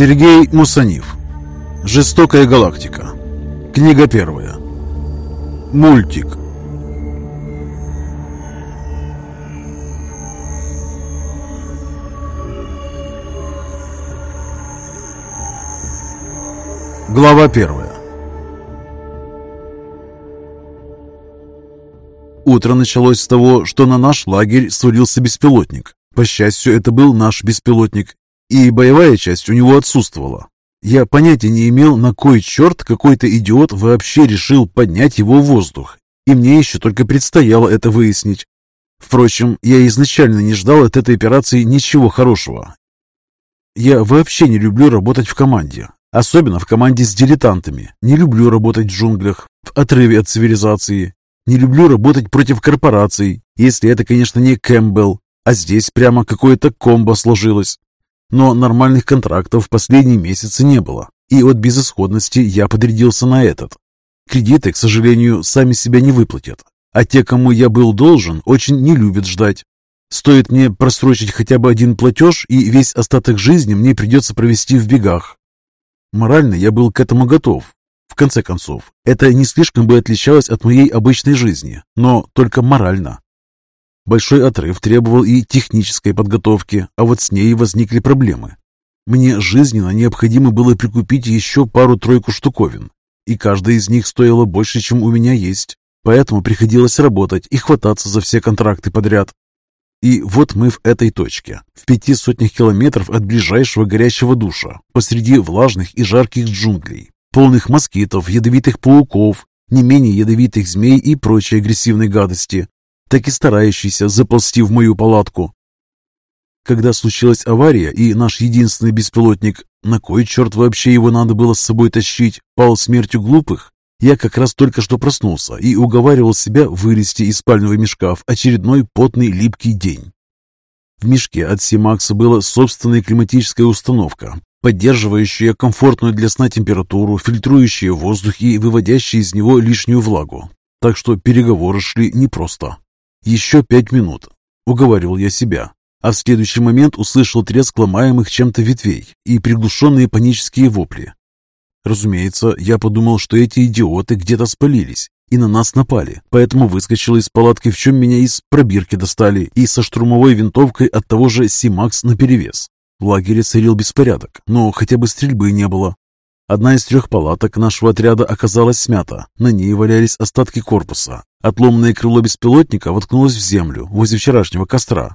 Сергей Мусанив. Жестокая галактика. Книга первая. Мультик. Глава первая. Утро началось с того, что на наш лагерь свалился беспилотник. По счастью, это был наш беспилотник, и боевая часть у него отсутствовала. Я понятия не имел, на кой черт какой-то идиот вообще решил поднять его в воздух, и мне еще только предстояло это выяснить. Впрочем, я изначально не ждал от этой операции ничего хорошего. Я вообще не люблю работать в команде, особенно в команде с дилетантами. Не люблю работать в джунглях, в отрыве от цивилизации. Не люблю работать против корпораций, если это, конечно, не Кэмпбелл, а здесь прямо какое-то комбо сложилось. Но нормальных контрактов в последние месяцы не было, и от безысходности я подрядился на этот. Кредиты, к сожалению, сами себя не выплатят, а те, кому я был должен, очень не любят ждать. Стоит мне просрочить хотя бы один платеж, и весь остаток жизни мне придется провести в бегах. Морально я был к этому готов. В конце концов, это не слишком бы отличалось от моей обычной жизни, но только морально. Большой отрыв требовал и технической подготовки, а вот с ней возникли проблемы. Мне жизненно необходимо было прикупить еще пару-тройку штуковин, и каждая из них стоила больше, чем у меня есть, поэтому приходилось работать и хвататься за все контракты подряд. И вот мы в этой точке, в пяти сотнях километров от ближайшего горячего душа, посреди влажных и жарких джунглей, полных москитов, ядовитых пауков, не менее ядовитых змей и прочей агрессивной гадости, так и старающийся заползти в мою палатку. Когда случилась авария, и наш единственный беспилотник, на кой черт вообще его надо было с собой тащить, пал смертью глупых, я как раз только что проснулся и уговаривал себя вылезти из спального мешка в очередной потный липкий день. В мешке от Симакса была собственная климатическая установка, поддерживающая комфортную для сна температуру, фильтрующая воздух и выводящая из него лишнюю влагу. Так что переговоры шли непросто. Еще пять минут, уговаривал я себя, а в следующий момент услышал треск ломаемых чем-то ветвей и приглушенные панические вопли. Разумеется, я подумал, что эти идиоты где-то спалились и на нас напали, поэтому выскочил из палатки, в чем меня из пробирки достали, и со штурмовой винтовкой от того же Симакс наперевес. В лагере царил беспорядок, но хотя бы стрельбы не было. Одна из трех палаток нашего отряда оказалась смята. На ней валялись остатки корпуса. Отломанное крыло беспилотника воткнулось в землю возле вчерашнего костра.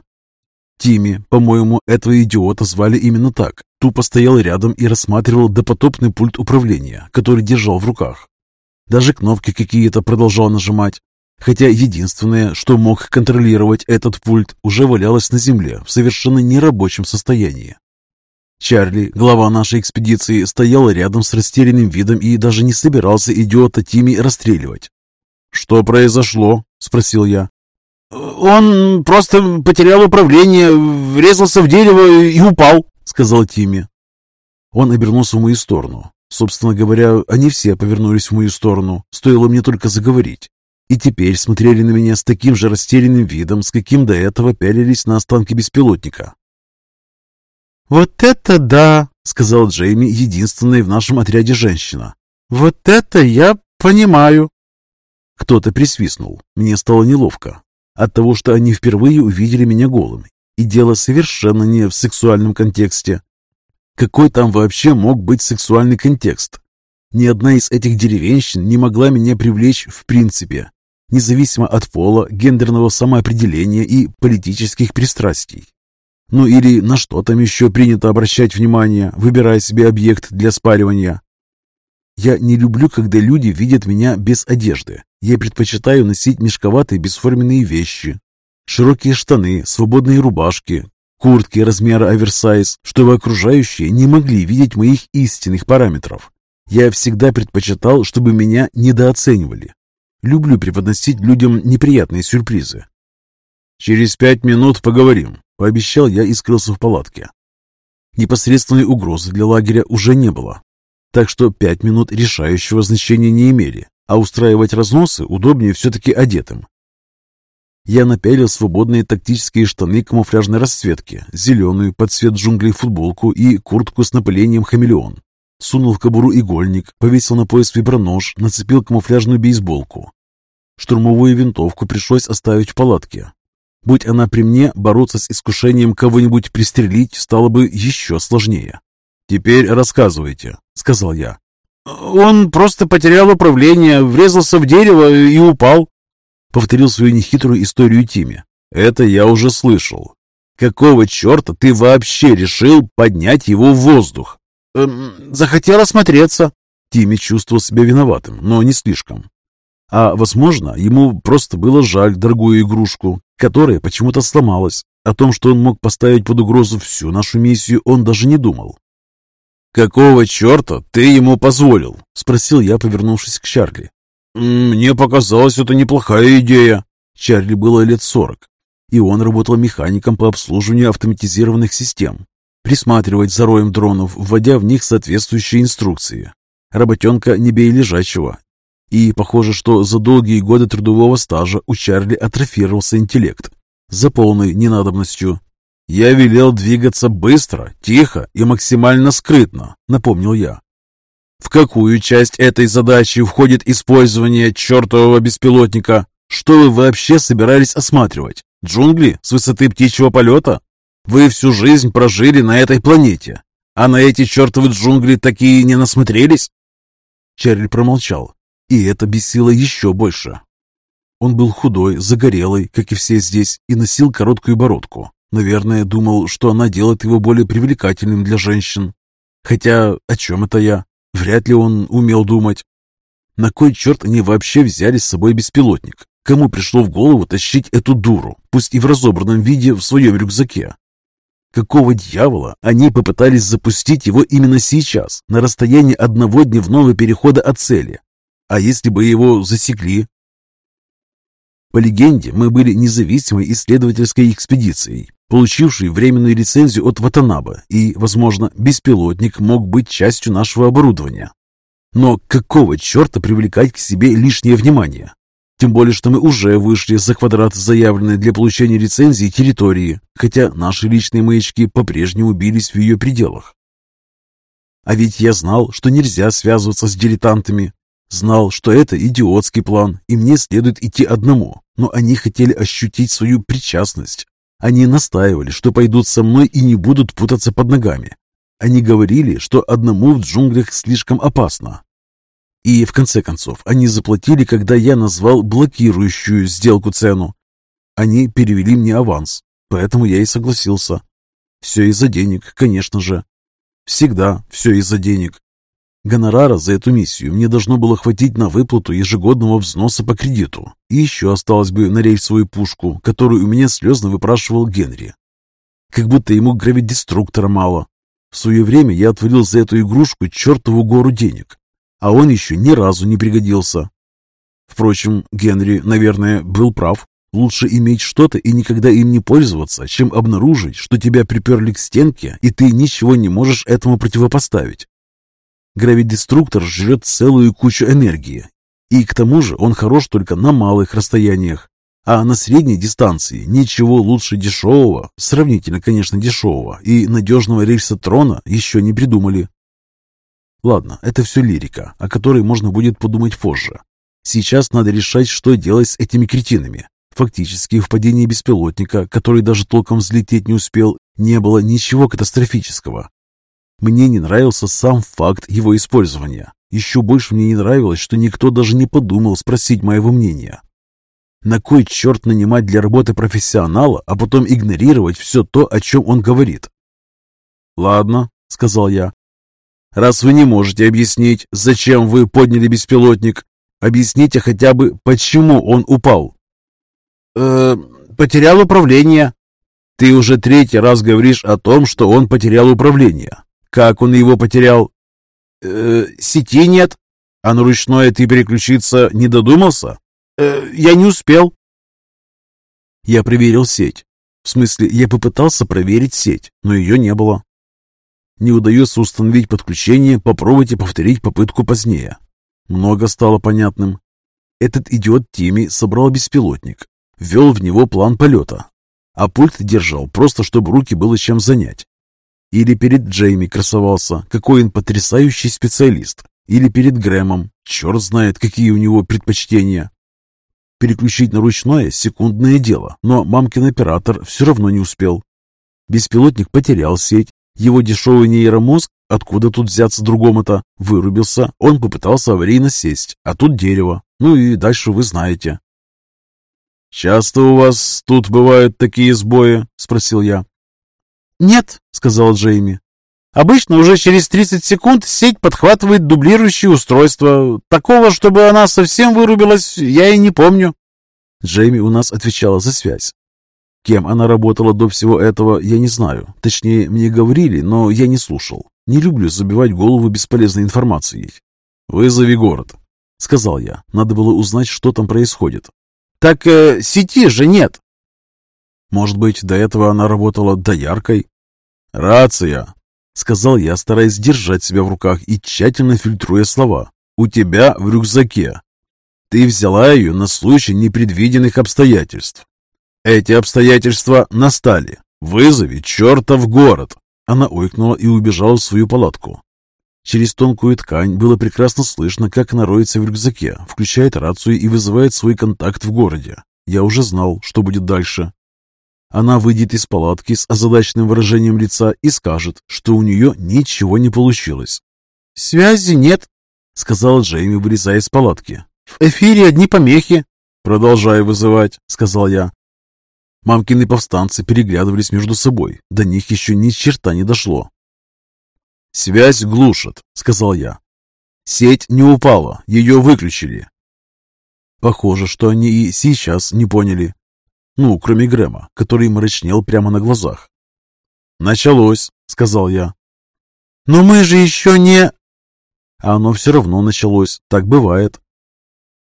Тимми, по-моему, этого идиота звали именно так, тупо стоял рядом и рассматривал допотопный пульт управления, который держал в руках. Даже кнопки какие-то продолжал нажимать. Хотя единственное, что мог контролировать этот пульт, уже валялось на земле в совершенно нерабочем состоянии. Чарли, глава нашей экспедиции, стоял рядом с растерянным видом и даже не собирался идиота Тими расстреливать. «Что произошло?» – спросил я. «Он просто потерял управление, врезался в дерево и упал», – сказал Тимми. Он обернулся в мою сторону. Собственно говоря, они все повернулись в мою сторону, стоило мне только заговорить. И теперь смотрели на меня с таким же растерянным видом, с каким до этого пялились на останки беспилотника. «Вот это да!» — сказал Джейми, единственная в нашем отряде женщина. «Вот это я понимаю!» Кто-то присвистнул. Мне стало неловко. От того, что они впервые увидели меня голым. И дело совершенно не в сексуальном контексте. Какой там вообще мог быть сексуальный контекст? Ни одна из этих деревенщин не могла меня привлечь в принципе, независимо от пола, гендерного самоопределения и политических пристрастий. Ну или на что там еще принято обращать внимание, выбирая себе объект для спаривания. Я не люблю, когда люди видят меня без одежды. Я предпочитаю носить мешковатые бесформенные вещи. Широкие штаны, свободные рубашки, куртки размера оверсайз, чтобы окружающие не могли видеть моих истинных параметров. Я всегда предпочитал, чтобы меня недооценивали. Люблю преподносить людям неприятные сюрпризы. «Через пять минут поговорим», Пообещал я и скрылся в палатке. Непосредственной угрозы для лагеря уже не было, так что пять минут решающего значения не имели, а устраивать разносы удобнее все-таки одетым. Я напялил свободные тактические штаны камуфляжной расцветки, зеленую под цвет джунглей футболку и куртку с напылением хамелеон. Сунул в кобуру игольник, повесил на пояс вибронож, нацепил камуфляжную бейсболку. Штурмовую винтовку пришлось оставить в палатке. Будь она при мне, бороться с искушением кого-нибудь пристрелить стало бы еще сложнее. «Теперь рассказывайте», — сказал я. «Он просто потерял управление, врезался в дерево и упал», — повторил свою нехитрую историю Тиме. «Это я уже слышал. Какого черта ты вообще решил поднять его в воздух?» эм, «Захотел осмотреться». Тимми чувствовал себя виноватым, но не слишком. А, возможно, ему просто было жаль дорогую игрушку, которая почему-то сломалась. О том, что он мог поставить под угрозу всю нашу миссию, он даже не думал. «Какого черта ты ему позволил?» — спросил я, повернувшись к Чарли. «Мне показалось, это неплохая идея». Чарли было лет сорок, и он работал механиком по обслуживанию автоматизированных систем. Присматривать за роем дронов, вводя в них соответствующие инструкции. Работенка не бей лежачего. И похоже, что за долгие годы трудового стажа у Чарли атрофировался интеллект. За полной ненадобностью «Я велел двигаться быстро, тихо и максимально скрытно», — напомнил я. «В какую часть этой задачи входит использование чертового беспилотника? Что вы вообще собирались осматривать? Джунгли с высоты птичьего полета? Вы всю жизнь прожили на этой планете, а на эти чертовы джунгли такие не насмотрелись?» Чарли промолчал, и это бесило еще больше. Он был худой, загорелый, как и все здесь, и носил короткую бородку. Наверное, думал, что она делает его более привлекательным для женщин. Хотя, о чем это я? Вряд ли он умел думать. На кой черт они вообще взяли с собой беспилотник? Кому пришло в голову тащить эту дуру, пусть и в разобранном виде, в своем рюкзаке? Какого дьявола они попытались запустить его именно сейчас, на расстоянии одного дневного перехода от цели? А если бы его засекли? По легенде, мы были независимой исследовательской экспедицией, получивший временную лицензию от Ватанаба, и, возможно, беспилотник мог быть частью нашего оборудования. Но какого черта привлекать к себе лишнее внимание? Тем более, что мы уже вышли за квадрат заявленной для получения лицензии территории, хотя наши личные маячки по-прежнему бились в ее пределах. А ведь я знал, что нельзя связываться с дилетантами. Знал, что это идиотский план, и мне следует идти одному, но они хотели ощутить свою причастность. Они настаивали, что пойдут со мной и не будут путаться под ногами. Они говорили, что одному в джунглях слишком опасно. И в конце концов, они заплатили, когда я назвал блокирующую сделку цену. Они перевели мне аванс, поэтому я и согласился. Все из-за денег, конечно же. Всегда все из-за денег. Гонорара за эту миссию мне должно было хватить на выплату ежегодного взноса по кредиту. И еще осталось бы на рейсовую пушку, которую у меня слезно выпрашивал Генри. Как будто ему гравидеструктора мало. В свое время я отвалил за эту игрушку чертову гору денег, а он еще ни разу не пригодился. Впрочем, Генри, наверное, был прав. Лучше иметь что-то и никогда им не пользоваться, чем обнаружить, что тебя приперли к стенке, и ты ничего не можешь этому противопоставить. Гравидеструктор жрет целую кучу энергии, и к тому же он хорош только на малых расстояниях. А на средней дистанции ничего лучше дешевого, сравнительно, конечно, дешевого, и надежного рельсотрона еще не придумали. Ладно, это все лирика, о которой можно будет подумать позже. Сейчас надо решать, что делать с этими кретинами. Фактически в падении беспилотника, который даже толком взлететь не успел, не было ничего катастрофического. Мне не нравился сам факт его использования. Еще больше мне не нравилось, что никто даже не подумал спросить моего мнения. На кой черт нанимать для работы профессионала, а потом игнорировать все то, о чем он говорит? «Ладно», — сказал я. «Раз вы не можете объяснить, зачем вы подняли беспилотник, объясните хотя бы, почему он упал». «Э, потерял управление». «Ты уже третий раз говоришь о том, что он потерял управление. Как он его потерял? Э, сети нет. А на ручное ты переключиться не додумался? Э, я не успел. Я проверил сеть. В смысле, я попытался проверить сеть, но ее не было. Не удается установить подключение, попробуйте повторить попытку позднее. Много стало понятным. Этот идиот Тими собрал беспилотник, ввел в него план полета, а пульт держал просто, чтобы руки было чем занять. Или перед Джейми красовался, какой он потрясающий специалист, или перед Грэмом, черт знает, какие у него предпочтения. Переключить на ручное – секундное дело, но мамкин оператор все равно не успел. Беспилотник потерял сеть, его дешевый нейромозг, откуда тут взяться другому-то, вырубился, он попытался аварийно сесть, а тут дерево. Ну и дальше вы знаете. «Часто у вас тут бывают такие сбои?» – спросил я. «Нет», — сказал Джейми. «Обычно уже через 30 секунд сеть подхватывает дублирующие устройства. Такого, чтобы она совсем вырубилась, я и не помню». Джейми у нас отвечала за связь. Кем она работала до всего этого, я не знаю. Точнее, мне говорили, но я не слушал. Не люблю забивать голову бесполезной информацией. «Вызови город», — сказал я. Надо было узнать, что там происходит. «Так э, сети же нет», может быть, до этого она работала дояркой? «Рация!» — сказал я, стараясь держать себя в руках и тщательно фильтруя слова. «У тебя в рюкзаке. Ты взяла ее на случай непредвиденных обстоятельств. Эти обстоятельства настали. Вызови черта в город!» Она ойкнула и убежала в свою палатку. Через тонкую ткань было прекрасно слышно, как она роется в рюкзаке, включает рацию и вызывает свой контакт в городе. Я уже знал, что будет дальше. Она выйдет из палатки с озадаченным выражением лица и скажет, что у нее ничего не получилось. «Связи нет», — сказала Джейми, вылезая из палатки. «В эфире одни помехи». «Продолжай вызывать», — сказал я. Мамкины повстанцы переглядывались между собой. До них еще ни черта не дошло. «Связь глушат», — сказал я. «Сеть не упала, ее выключили». Похоже, что они и сейчас не поняли. Ну, кроме Грэма, который мрачнел прямо на глазах. «Началось», — сказал я. «Но мы же еще не...» А оно все равно началось, так бывает.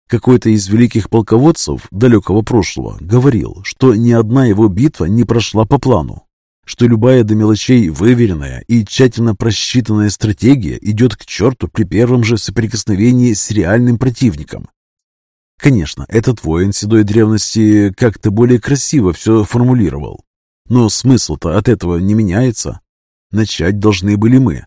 Какой-то из великих полководцев далекого прошлого говорил, что ни одна его битва не прошла по плану, что любая до мелочей выверенная и тщательно просчитанная стратегия идет к черту при первом же соприкосновении с реальным противником. Конечно, этот воин седой древности как-то более красиво все формулировал. Но смысл-то от этого не меняется. Начать должны были мы.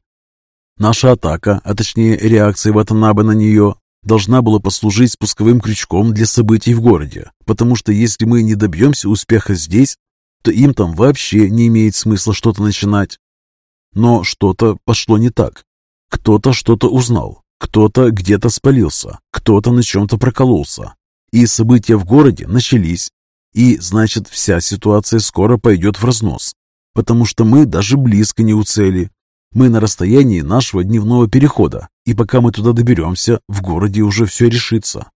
Наша атака, а точнее реакция Ватанабе на нее, должна была послужить спусковым крючком для событий в городе, потому что если мы не добьемся успеха здесь, то им там вообще не имеет смысла что-то начинать. Но что-то пошло не так. Кто-то что-то узнал, кто-то где-то спалился, кто-то на чем-то прокололся. И события в городе начались. И, значит, вся ситуация скоро пойдет в разнос. Потому что мы даже близко не у цели. Мы на расстоянии нашего дневного перехода. И пока мы туда доберемся, в городе уже все решится.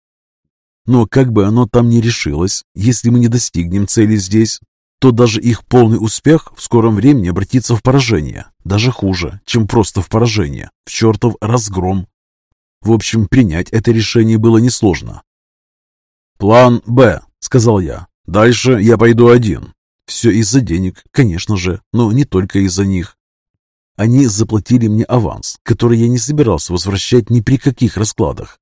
Но как бы оно там ни решилось, если мы не достигнем цели здесь, то даже их полный успех в скором времени обратится в поражение. Даже хуже, чем просто в поражение, в чертов разгром. В общем, принять это решение было несложно. «План Б», — сказал я. «Дальше я пойду один». Все из-за денег, конечно же, но не только из-за них. Они заплатили мне аванс, который я не собирался возвращать ни при каких раскладах.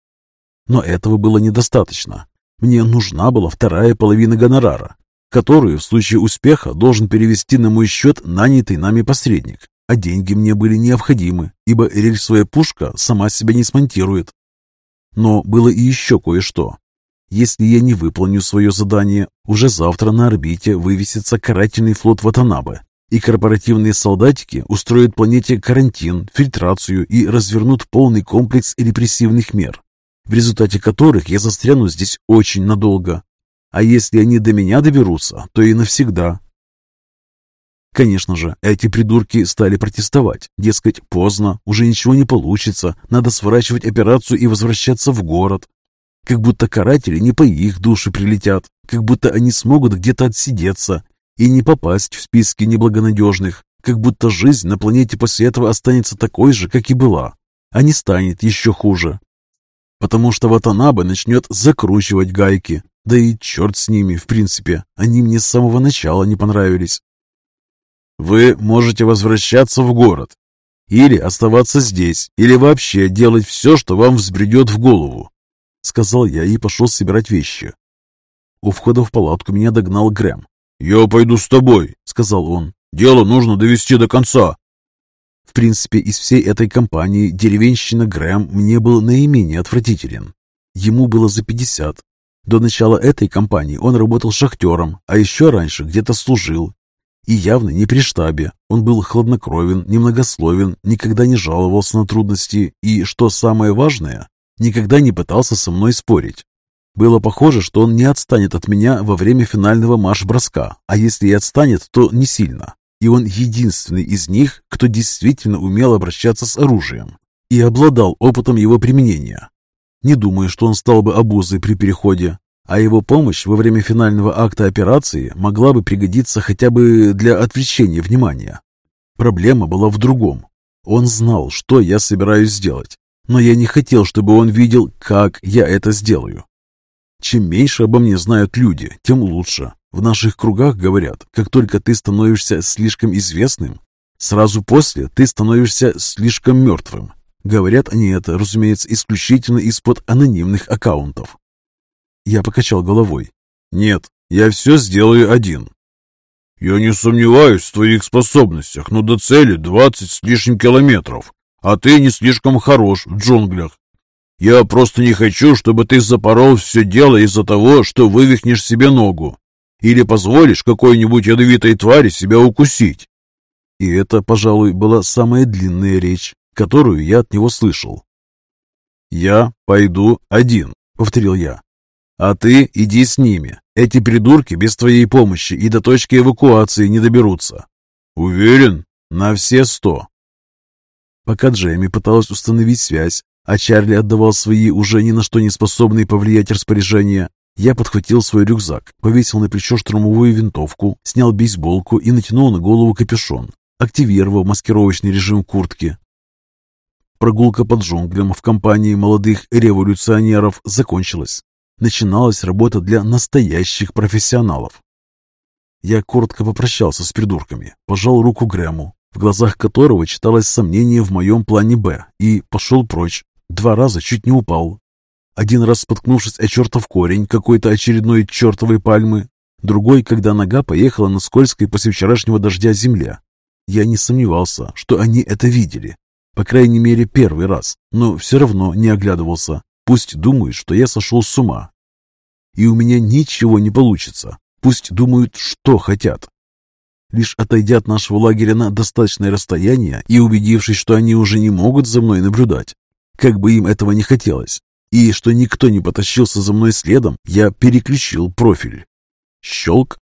Но этого было недостаточно. Мне нужна была вторая половина гонорара, которую в случае успеха должен перевести на мой счет нанятый нами посредник а деньги мне были необходимы, ибо рельсовая пушка сама себя не смонтирует. Но было и еще кое-что. Если я не выполню свое задание, уже завтра на орбите вывесится карательный флот Ватанабе, и корпоративные солдатики устроят планете карантин, фильтрацию и развернут полный комплекс репрессивных мер, в результате которых я застряну здесь очень надолго. А если они до меня доберутся, то и навсегда, Конечно же, эти придурки стали протестовать. Дескать, поздно, уже ничего не получится, надо сворачивать операцию и возвращаться в город. Как будто каратели не по их душе прилетят, как будто они смогут где-то отсидеться и не попасть в списки неблагонадежных, как будто жизнь на планете после этого останется такой же, как и была, а не станет еще хуже. Потому что Ватанабе начнет закручивать гайки, да и черт с ними, в принципе, они мне с самого начала не понравились. Вы можете возвращаться в город, или оставаться здесь, или вообще делать все, что вам взбредет в голову», — сказал я и пошел собирать вещи. У входа в палатку меня догнал Грэм. «Я пойду с тобой», — сказал он. «Дело нужно довести до конца». В принципе, из всей этой компании деревенщина Грэм мне был наименее отвратителен. Ему было за пятьдесят. До начала этой компании он работал шахтером, а еще раньше где-то служил. И явно не при штабе. Он был хладнокровен, немногословен, никогда не жаловался на трудности и, что самое важное, никогда не пытался со мной спорить. Было похоже, что он не отстанет от меня во время финального марш-броска, а если и отстанет, то не сильно. И он единственный из них, кто действительно умел обращаться с оружием и обладал опытом его применения. Не думаю, что он стал бы обузой при переходе, а его помощь во время финального акта операции могла бы пригодиться хотя бы для отвлечения внимания. Проблема была в другом. Он знал, что я собираюсь сделать, но я не хотел, чтобы он видел, как я это сделаю. Чем меньше обо мне знают люди, тем лучше. В наших кругах говорят, как только ты становишься слишком известным, сразу после ты становишься слишком мертвым. Говорят они это, разумеется, исключительно из-под анонимных аккаунтов. Я покачал головой. «Нет, я все сделаю один». «Я не сомневаюсь в твоих способностях, но до цели двадцать с лишним километров, а ты не слишком хорош в джунглях. Я просто не хочу, чтобы ты запорол все дело из-за того, что вывихнешь себе ногу или позволишь какой-нибудь ядовитой твари себя укусить». И это, пожалуй, была самая длинная речь, которую я от него слышал. «Я пойду один», — повторил я. «А ты иди с ними. Эти придурки без твоей помощи и до точки эвакуации не доберутся». «Уверен?» «На все сто». Пока Джейми пыталась установить связь, а Чарли отдавал свои уже ни на что не способные повлиять распоряжения, я подхватил свой рюкзак, повесил на плечо штурмовую винтовку, снял бейсболку и натянул на голову капюшон, активировал маскировочный режим куртки. Прогулка под джунглям в компании молодых революционеров закончилась. Начиналась работа для настоящих профессионалов. Я коротко попрощался с придурками, пожал руку Грэму, в глазах которого читалось сомнение в моем плане «Б», и пошел прочь. Два раза чуть не упал, один раз споткнувшись о чертов корень какой-то очередной чертовой пальмы, другой, когда нога поехала на скользкой после вчерашнего дождя земле. Я не сомневался, что они это видели. По крайней мере, первый раз, но все равно не оглядывался. Пусть думают, что я сошел с ума. И у меня ничего не получится. Пусть думают, что хотят. Лишь отойдя от нашего лагеря на достаточное расстояние и убедившись, что они уже не могут за мной наблюдать, как бы им этого не хотелось, и что никто не потащился за мной следом, я переключил профиль. Щелк,